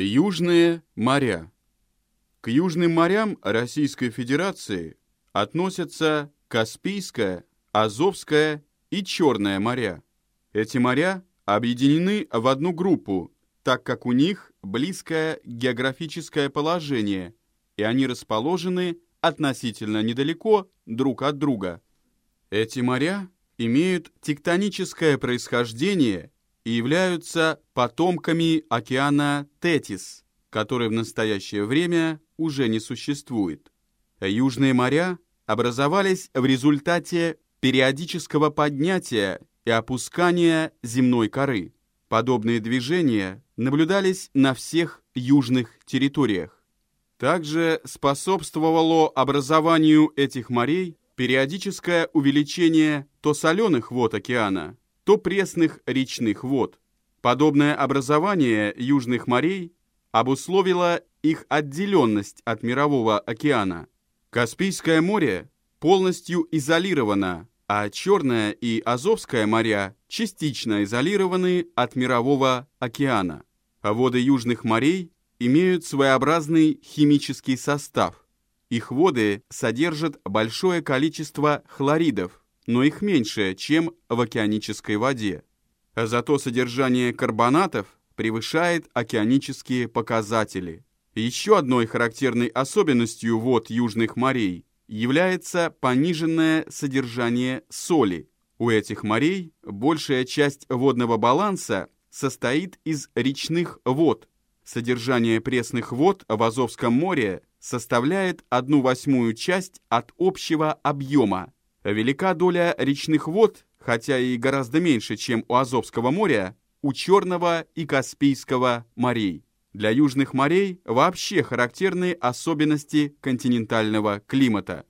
Южные моря. К южным морям Российской Федерации относятся Каспийское, Азовское и Черное моря. Эти моря объединены в одну группу, так как у них близкое географическое положение, и они расположены относительно недалеко друг от друга. Эти моря имеют тектоническое происхождение и являются потомками океана Тетис, который в настоящее время уже не существует. Южные моря образовались в результате периодического поднятия и опускания земной коры. Подобные движения наблюдались на всех южных территориях. Также способствовало образованию этих морей периодическое увеличение то соленых вод океана, то пресных речных вод. Подобное образование южных морей обусловило их отделенность от Мирового океана. Каспийское море полностью изолировано, а Черное и Азовское моря частично изолированы от Мирового океана. Воды южных морей имеют своеобразный химический состав. Их воды содержат большое количество хлоридов, но их меньше, чем в океанической воде. Зато содержание карбонатов превышает океанические показатели. Еще одной характерной особенностью вод южных морей является пониженное содержание соли. У этих морей большая часть водного баланса состоит из речных вод. Содержание пресных вод в Азовском море составляет одну восьмую часть от общего объема. Велика доля речных вод, хотя и гораздо меньше, чем у Азовского моря, у Черного и Каспийского морей. Для южных морей вообще характерны особенности континентального климата.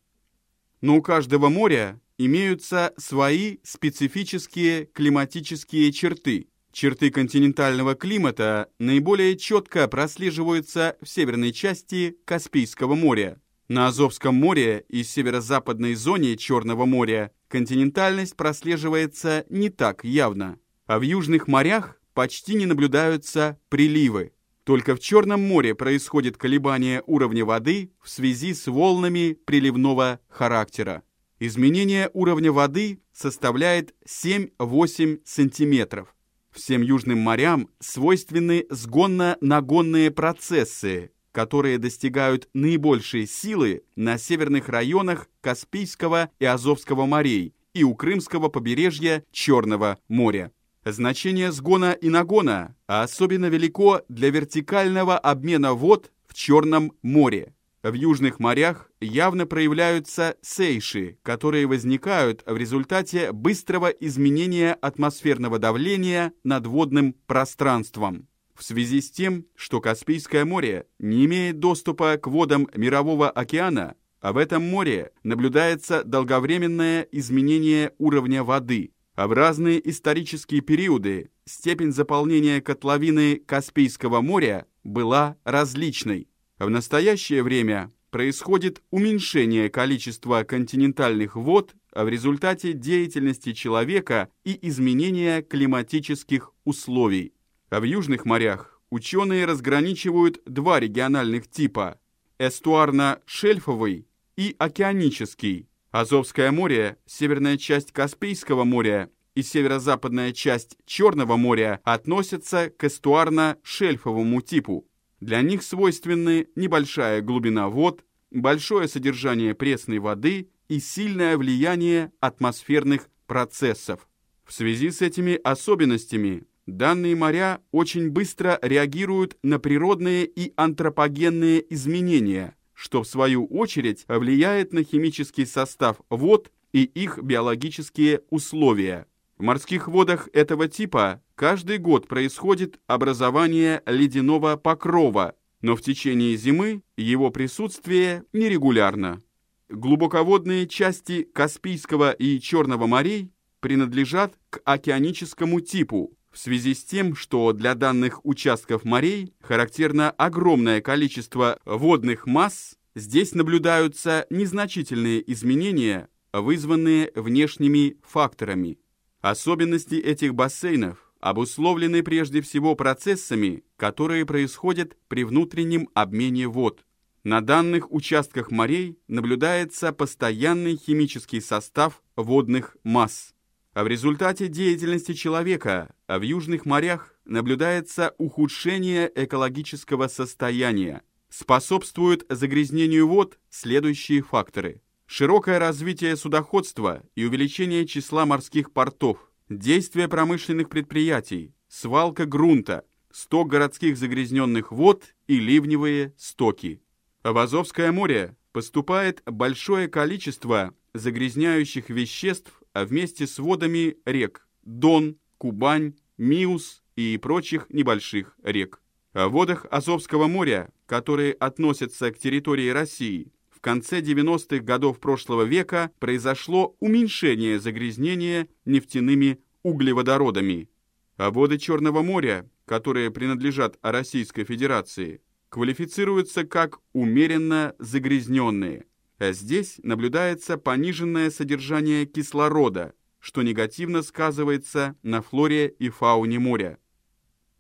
Но у каждого моря имеются свои специфические климатические черты. Черты континентального климата наиболее четко прослеживаются в северной части Каспийского моря, на Азовском море и северо-западной зоне Черного моря континентальность прослеживается не так явно, а в южных морях почти не наблюдаются приливы. Только в Черном море происходит колебание уровня воды в связи с волнами приливного характера. Изменение уровня воды составляет 7-8 сантиметров. Всем южным морям свойственны сгонно-нагонные процессы, которые достигают наибольшей силы на северных районах Каспийского и Азовского морей и у Крымского побережья Черного моря. Значение сгона и нагона особенно велико для вертикального обмена вод в Черном море. В южных морях явно проявляются сейши, которые возникают в результате быстрого изменения атмосферного давления над водным пространством в связи с тем, что Каспийское море не имеет доступа к водам Мирового океана, а в этом море наблюдается долговременное изменение уровня воды, а в разные исторические периоды степень заполнения котловины Каспийского моря была различной. В настоящее время происходит уменьшение количества континентальных вод в результате деятельности человека и изменения климатических условий. А в южных морях ученые разграничивают два региональных типа – эстуарно-шельфовый и океанический. Азовское море, северная часть Каспийского моря и северо-западная часть Черного моря относятся к эстуарно-шельфовому типу. Для них свойственны небольшая глубина вод, большое содержание пресной воды и сильное влияние атмосферных процессов. В связи с этими особенностями Данные моря очень быстро реагируют на природные и антропогенные изменения, что в свою очередь влияет на химический состав вод и их биологические условия. В морских водах этого типа каждый год происходит образование ледяного покрова, но в течение зимы его присутствие нерегулярно. Глубоководные части Каспийского и Черного морей принадлежат к океаническому типу, в связи с тем, что для данных участков морей характерно огромное количество водных масс, здесь наблюдаются незначительные изменения, вызванные внешними факторами. Особенности этих бассейнов обусловлены прежде всего процессами, которые происходят при внутреннем обмене вод. На данных участках морей наблюдается постоянный химический состав водных масс. А в результате деятельности человека в южных морях наблюдается ухудшение экологического состояния. Способствуют загрязнению вод следующие факторы. Широкое развитие судоходства и увеличение числа морских портов, действия промышленных предприятий, свалка грунта, сток городских загрязненных вод и ливневые стоки. В Азовское море поступает большое количество загрязняющих веществ вместе с водами рек Дон, Кубань, Миус и прочих небольших рек. В водах Азовского моря, которые относятся к территории России, в конце 90-х годов прошлого века произошло уменьшение загрязнения нефтяными углеводородами. А воды Черного моря, которые принадлежат Российской Федерации, квалифицируются как умеренно загрязненные. А здесь наблюдается пониженное содержание кислорода, что негативно сказывается на флоре и фауне моря.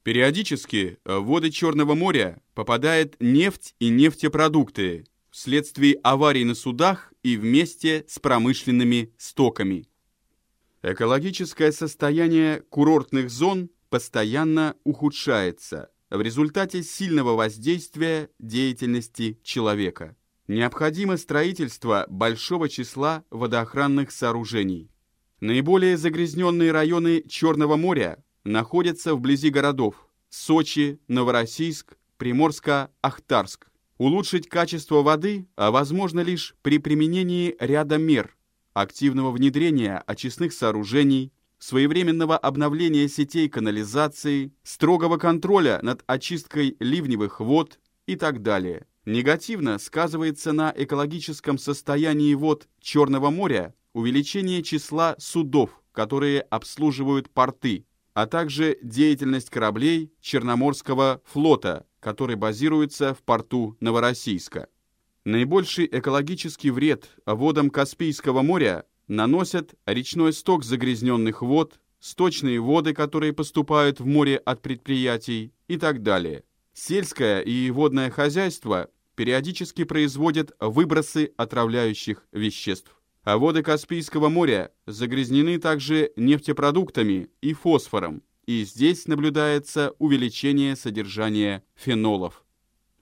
Периодически в воды Черного моря попадает нефть и нефтепродукты вследствие аварий на судах и вместе с промышленными стоками. Экологическое состояние курортных зон постоянно ухудшается в результате сильного воздействия деятельности человека. Необходимо строительство большого числа водоохранных сооружений. Наиболее загрязненные районы Черного моря находятся вблизи городов Сочи, Новороссийск, Приморско-Ахтарск. Улучшить качество воды а возможно лишь при применении ряда мер, активного внедрения очистных сооружений, своевременного обновления сетей канализации, строгого контроля над очисткой ливневых вод и так далее. Негативно сказывается на экологическом состоянии вод Черного моря увеличение числа судов, которые обслуживают порты, а также деятельность кораблей Черноморского флота, который базируется в порту Новороссийска. Наибольший экологический вред водам Каспийского моря наносят речной сток загрязненных вод, сточные воды, которые поступают в море от предприятий и так далее. Сельское и водное хозяйство периодически производят выбросы отравляющих веществ. А воды Каспийского моря загрязнены также нефтепродуктами и фосфором, и здесь наблюдается увеличение содержания фенолов.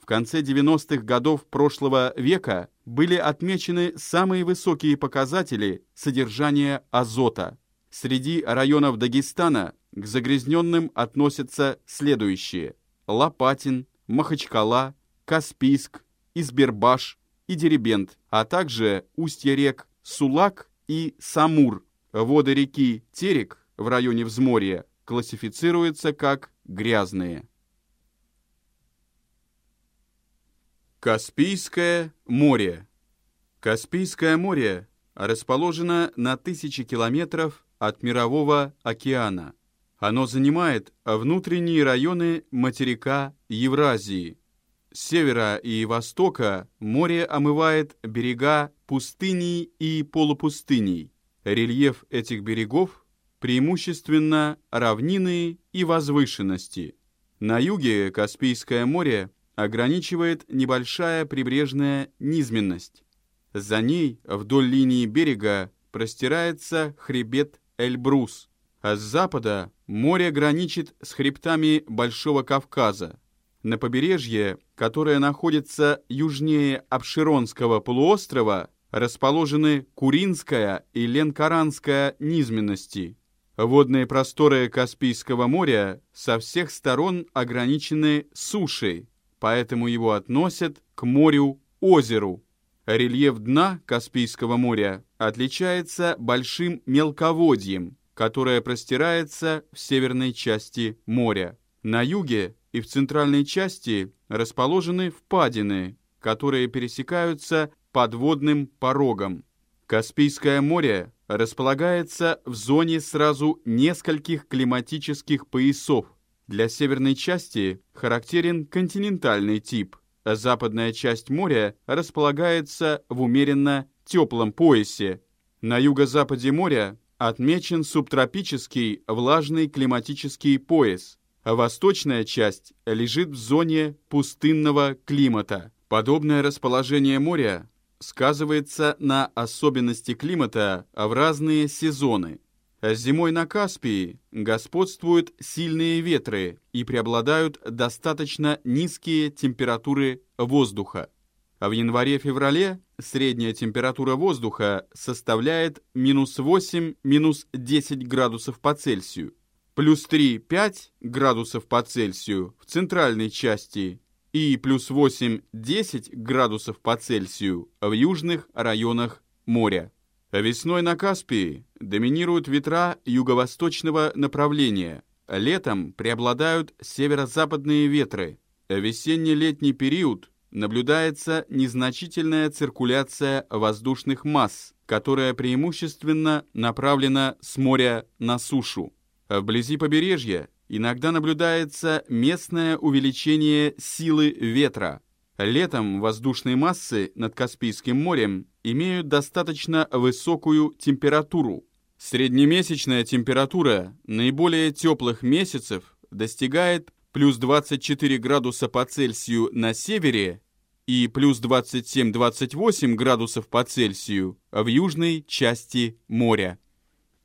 В конце 90-х годов прошлого века были отмечены самые высокие показатели содержания азота. Среди районов Дагестана к загрязненным относятся следующие – Лопатин, Махачкала, Каспийск, Избербаш и Дерибент, а также устья рек Сулак и Самур. Воды реки Терек в районе Взморья классифицируются как грязные. Каспийское море. Каспийское море расположено на тысячи километров от Мирового океана. Оно занимает внутренние районы материка Евразии. Севера и востока море омывает берега пустыней и полупустыней. Рельеф этих берегов преимущественно равнины и возвышенности. На юге Каспийское море ограничивает небольшая прибрежная низменность. За ней вдоль линии берега простирается хребет Эльбрус, а с запада море граничит с хребтами Большого Кавказа. На побережье, которое находится южнее Абширонского полуострова, расположены Куринская и Ленкаранская низменности. Водные просторы Каспийского моря со всех сторон ограничены сушей, поэтому его относят к морю-озеру. Рельеф дна Каспийского моря отличается большим мелководьем, которое простирается в северной части моря. На юге и в центральной части расположены впадины, которые пересекаются подводным порогом. Каспийское море располагается в зоне сразу нескольких климатических поясов. Для северной части характерен континентальный тип, а западная часть моря располагается в умеренно теплом поясе. На юго-западе моря отмечен субтропический влажный климатический пояс. Восточная часть лежит в зоне пустынного климата. Подобное расположение моря сказывается на особенности климата в разные сезоны. Зимой на Каспии господствуют сильные ветры и преобладают достаточно низкие температуры воздуха. В январе-феврале средняя температура воздуха составляет минус 8, минус 10 градусов по Цельсию, плюс 3-5 градусов по Цельсию в центральной части и плюс 8-10 градусов по Цельсию в южных районах моря. Весной на Каспии доминируют ветра юго-восточного направления, летом преобладают северо-западные ветры. Весенне-летний период наблюдается незначительная циркуляция воздушных масс, которая преимущественно направлена с моря на сушу. Вблизи побережья иногда наблюдается местное увеличение силы ветра. Летом воздушные массы над Каспийским морем имеют достаточно высокую температуру. Среднемесячная температура наиболее теплых месяцев достигает плюс 24 градуса по Цельсию на севере и плюс 27-28 градусов по Цельсию в южной части моря.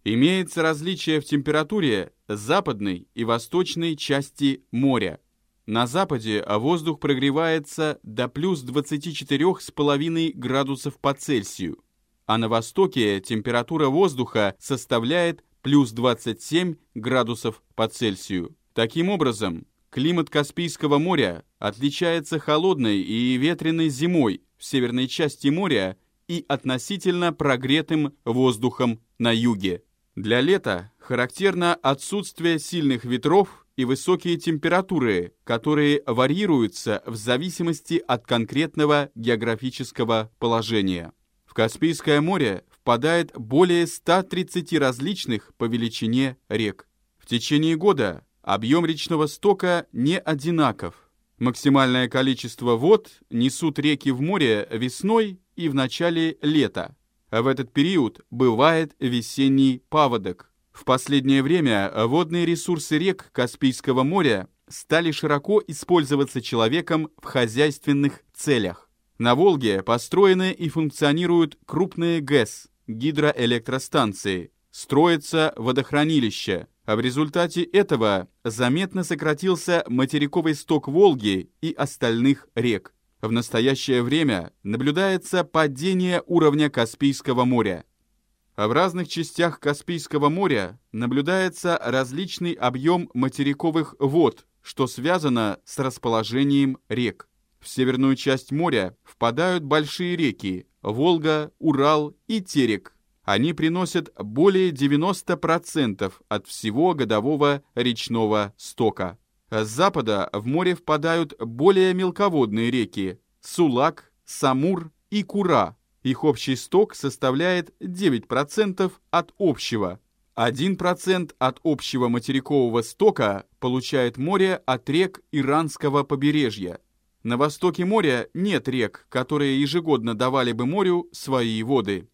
Имеется различие в температуре западной и восточной части моря. На западе воздух прогревается до плюс 24,5 градусов по Цельсию, а на востоке температура воздуха составляет плюс 27 градусов по Цельсию. Таким образом, климат Каспийского моря отличается холодной и ветреной зимой в северной части моря и относительно прогретым воздухом на юге. Для лета характерно отсутствие сильных ветров и высокие температуры, которые варьируются в зависимости от конкретного географического положения. В Каспийское море впадает более 130 различных по величине рек. В течение года объем речного стока не одинаков. Максимальное количество вод несут реки в море весной и в начале лета, в этот период бывает весенний паводок. В последнее время водные ресурсы рек Каспийского моря стали широко использоваться человеком в хозяйственных целях. На Волге построены и функционируют крупные ГЭС, гидроэлектростанции, строятся водохранилища, а в результате этого заметно сократился материковый сток Волги и остальных рек. В настоящее время наблюдается падение уровня Каспийского моря. А в разных частях Каспийского моря наблюдается различный объем материковых вод, что связано с расположением рек. В северную часть моря впадают большие реки – Волга, Урал и Терек. Они приносят более 90% от всего годового речного стока. С запада в море впадают более мелководные реки Сулак, Самур и Кура. Их общий сток составляет 9% от общего. 1% от общего материкового стока получает море от рек Иранского побережья. На востоке моря нет рек, которые ежегодно давали бы морю свои воды.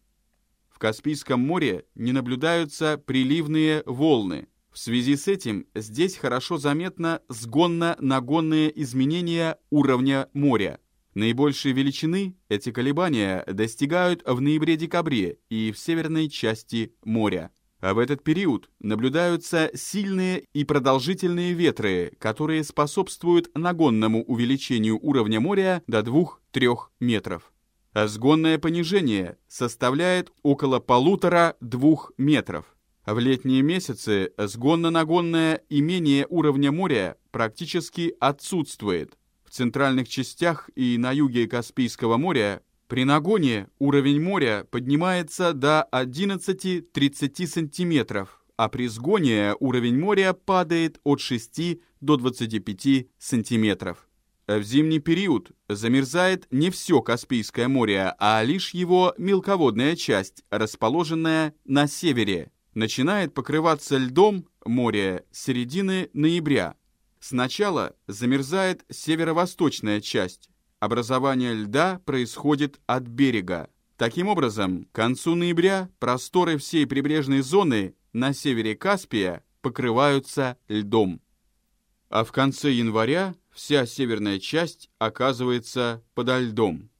В Каспийском море не наблюдаются приливные волны – в связи с этим здесь хорошо заметно сгонно-нагонные изменения уровня моря. Наибольшей величины эти колебания достигают в ноябре-декабре и в северной части моря. А в этот период наблюдаются сильные и продолжительные ветры, которые способствуют нагонному увеличению уровня моря до 2-3 метров. А сгонное понижение составляет около полутора-двух метров. В летние месяцы сгонно-нагонное имение уровня моря практически отсутствует. В центральных частях и на юге Каспийского моря при нагоне уровень моря поднимается до 11-30 сантиметров, а при сгоне уровень моря падает от 6 до 25 сантиметров. В зимний период замерзает не все Каспийское море, а лишь его мелководная часть, расположенная на севере начинает покрываться льдом море середины ноября. Сначала замерзает северо-восточная часть. Образование льда происходит от берега. Таким образом, к концу ноября просторы всей прибрежной зоны на севере Каспия покрываются льдом. А в конце января вся северная часть оказывается подо льдом.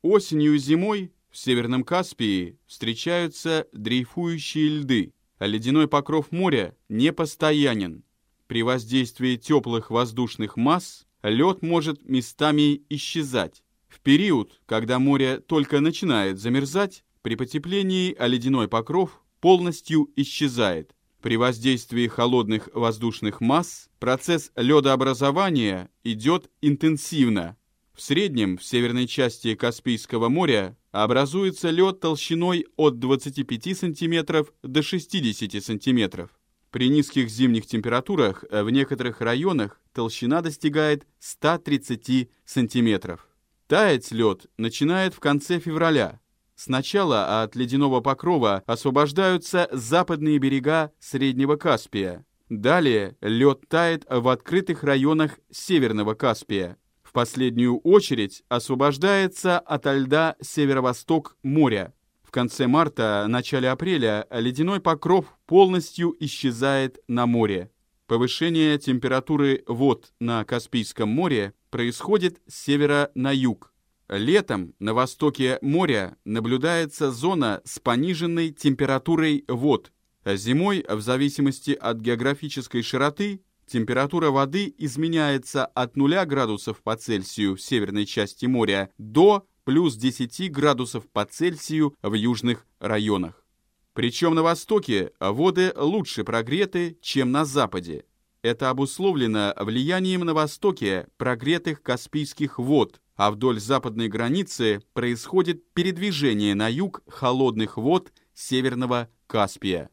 Осенью и зимой в Северном Каспии встречаются дрейфующие льды, а ледяной покров моря непостоянен. При воздействии теплых воздушных масс лед может местами исчезать. В период, когда море только начинает замерзать, при потеплении ледяной покров полностью исчезает. При воздействии холодных воздушных масс процесс ледообразования идет интенсивно. В среднем в северной части Каспийского моря образуется лед толщиной от 25 см до 60 см. При низких зимних температурах в некоторых районах толщина достигает 130 см. Таять лед начинает в конце февраля. Сначала от ледяного покрова освобождаются западные берега Среднего Каспия. Далее лед тает в открытых районах Северного Каспия. Последнюю очередь освобождается от льда северо-восток моря. В конце марта, начале апреля ледяной покров полностью исчезает на море. Повышение температуры вод на Каспийском море происходит с севера на юг. Летом на востоке моря наблюдается зона с пониженной температурой вод. Зимой, в зависимости от географической широты, температура воды изменяется от 0 градусов по Цельсию в северной части моря до плюс 10 градусов по Цельсию в южных районах. Причем на востоке воды лучше прогреты, чем на западе. Это обусловлено влиянием на востоке прогретых Каспийских вод, а вдоль западной границы происходит передвижение на юг холодных вод Северного Каспия.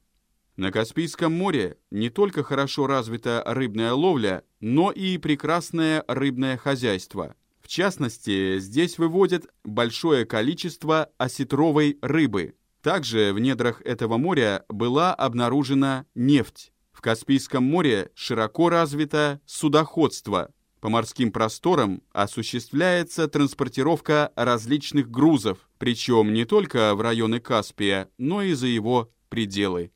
На Каспийском море не только хорошо развита рыбная ловля, но и прекрасное рыбное хозяйство. В частности, здесь выводят большое количество осетровой рыбы. Также в недрах этого моря была обнаружена нефть. В Каспийском море широко развито судоходство. По морским просторам осуществляется транспортировка различных грузов, причем не только в районы Каспия, но и за его пределы.